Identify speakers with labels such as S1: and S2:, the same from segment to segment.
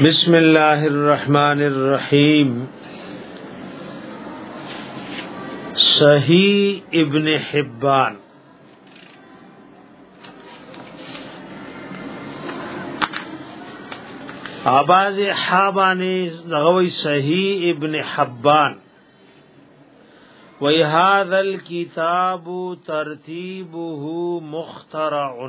S1: بسم الله الرحمن الرحیم صحیح ابن حبان اباز حابانی دغوی صحیح ابن حبان وی هذا الكتاب ترتیبه مخترع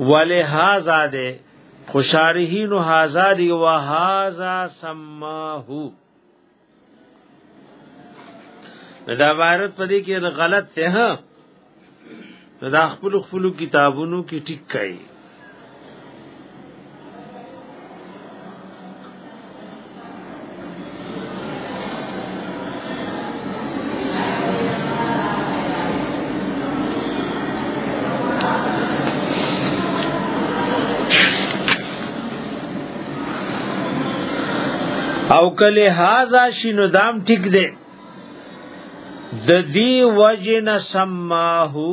S1: ولهذا ده خوشارحین هذا دی وهذا سماه دا عبارت پدې کې غلط ته ها دا خپل خپل کتابونو کې ټیک کړي او کله هاذا شینو دام ټیک دی د دې وجه نه سماهو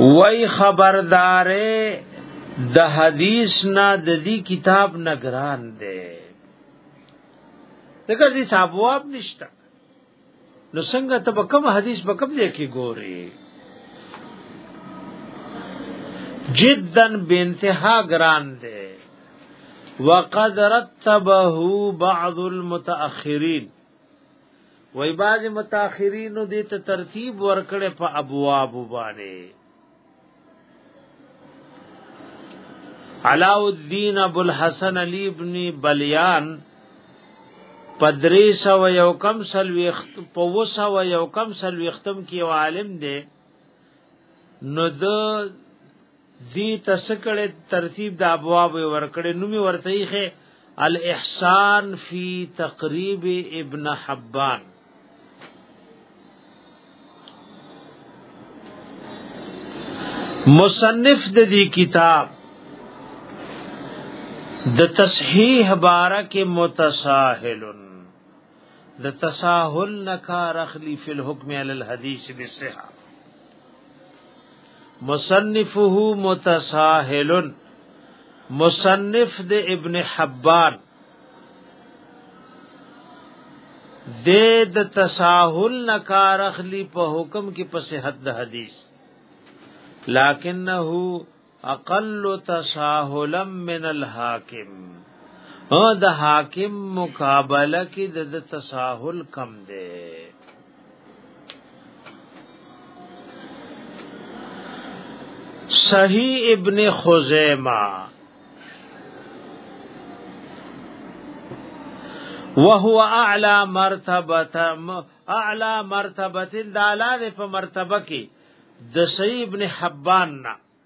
S1: وای خبردارې د حدیث نه د دې کتاب نه ګران دی دغه دې ثواب نشته نو څنګه ته په کوم حدیث په کوم ځای کې ګوري جدا بنتها ګران دی وقد رتبه بعض المتأخرین وای بعض متأخرین دې ته ترتیب ورکړي په ابواب باندې علاء الدین ابو الحسن علی ابن بلیان پدریس و یو کم سلویخت په وسه و یو کم سلویختم کې یو عالم دی نو د دی تسکړه ترتیب د ابواب ورکړي نو می ورته یې الاحسان فی تقریب ابن حبان مصنف د دې کتاب د تصحیح بارک متساهل د تساهل نکار اخلی فی الحکم علی الحدیث بالصحه مصنفه متساهل مصنف د ابن حبان د د تساهل نکار اخلی په حکم کې په صحت د حدیث لکنه اقل تساهلا من الحاکم او د حاکم مقابله کې د تساهل کم دی صحیح ابن خزیمه وهو اعلى مرتبه اعلى مرتبه د اعلی په مرتبه کې د صحیح ابن حبان نه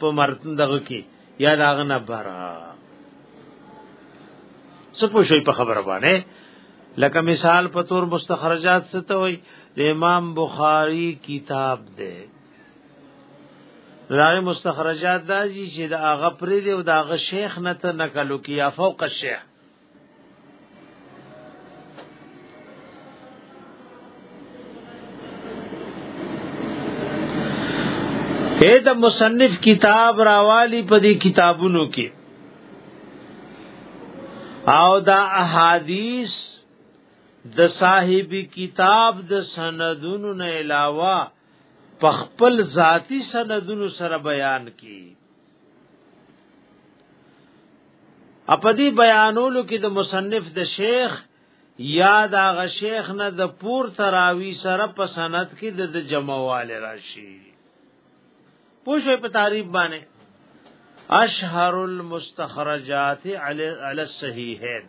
S1: په مرتن دغه کې یا داغه نه برا سپو شي په خبره باندې لکه مثال په تور مستخرجات څه ته وای د امام بخاری کتاب دی راغی مستخرجات دا چې د هغه پرې دی او د هغه شیخ نه ته نقلو کیا فوق الشیخ اې د مصنف کتاب راوالی په دې کتابونو کې او دا احادیث د صاحب کتاب د سندونو نه علاوه په خپل ذاتی سندونو سره بیان کړي اپدی بیانولو کې د مصنف د شیخ یا دا غ شیخ نه د پور تراوی سره په سند کې د جمعواله راشي پوښې په تعریف باندې اشهر المستخرجات علی الصحیحین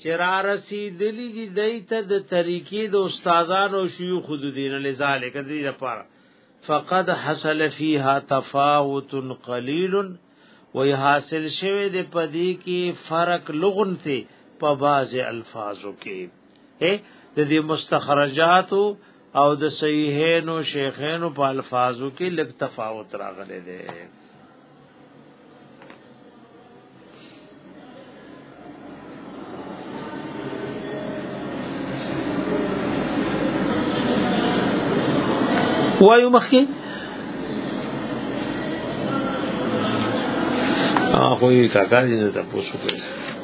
S1: چې را رسیدلی دي دایته د طریقې د استادانو او شيوخ د دین لذالک دې لپاره فقد حصل فيها تفاوت قليل وی حاصل شوه د پدی کې فرق لغن ته په باز الفاظو کې د دې مستخرجاتو او د صحیحین او شیخین په الفاظو کې لږ تفاوت راغلی دی وایو مخکې
S2: هغه یې کاکا دې ته پوښتنه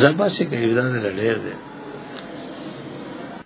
S2: زبا سے کئی ادان لڑیر دے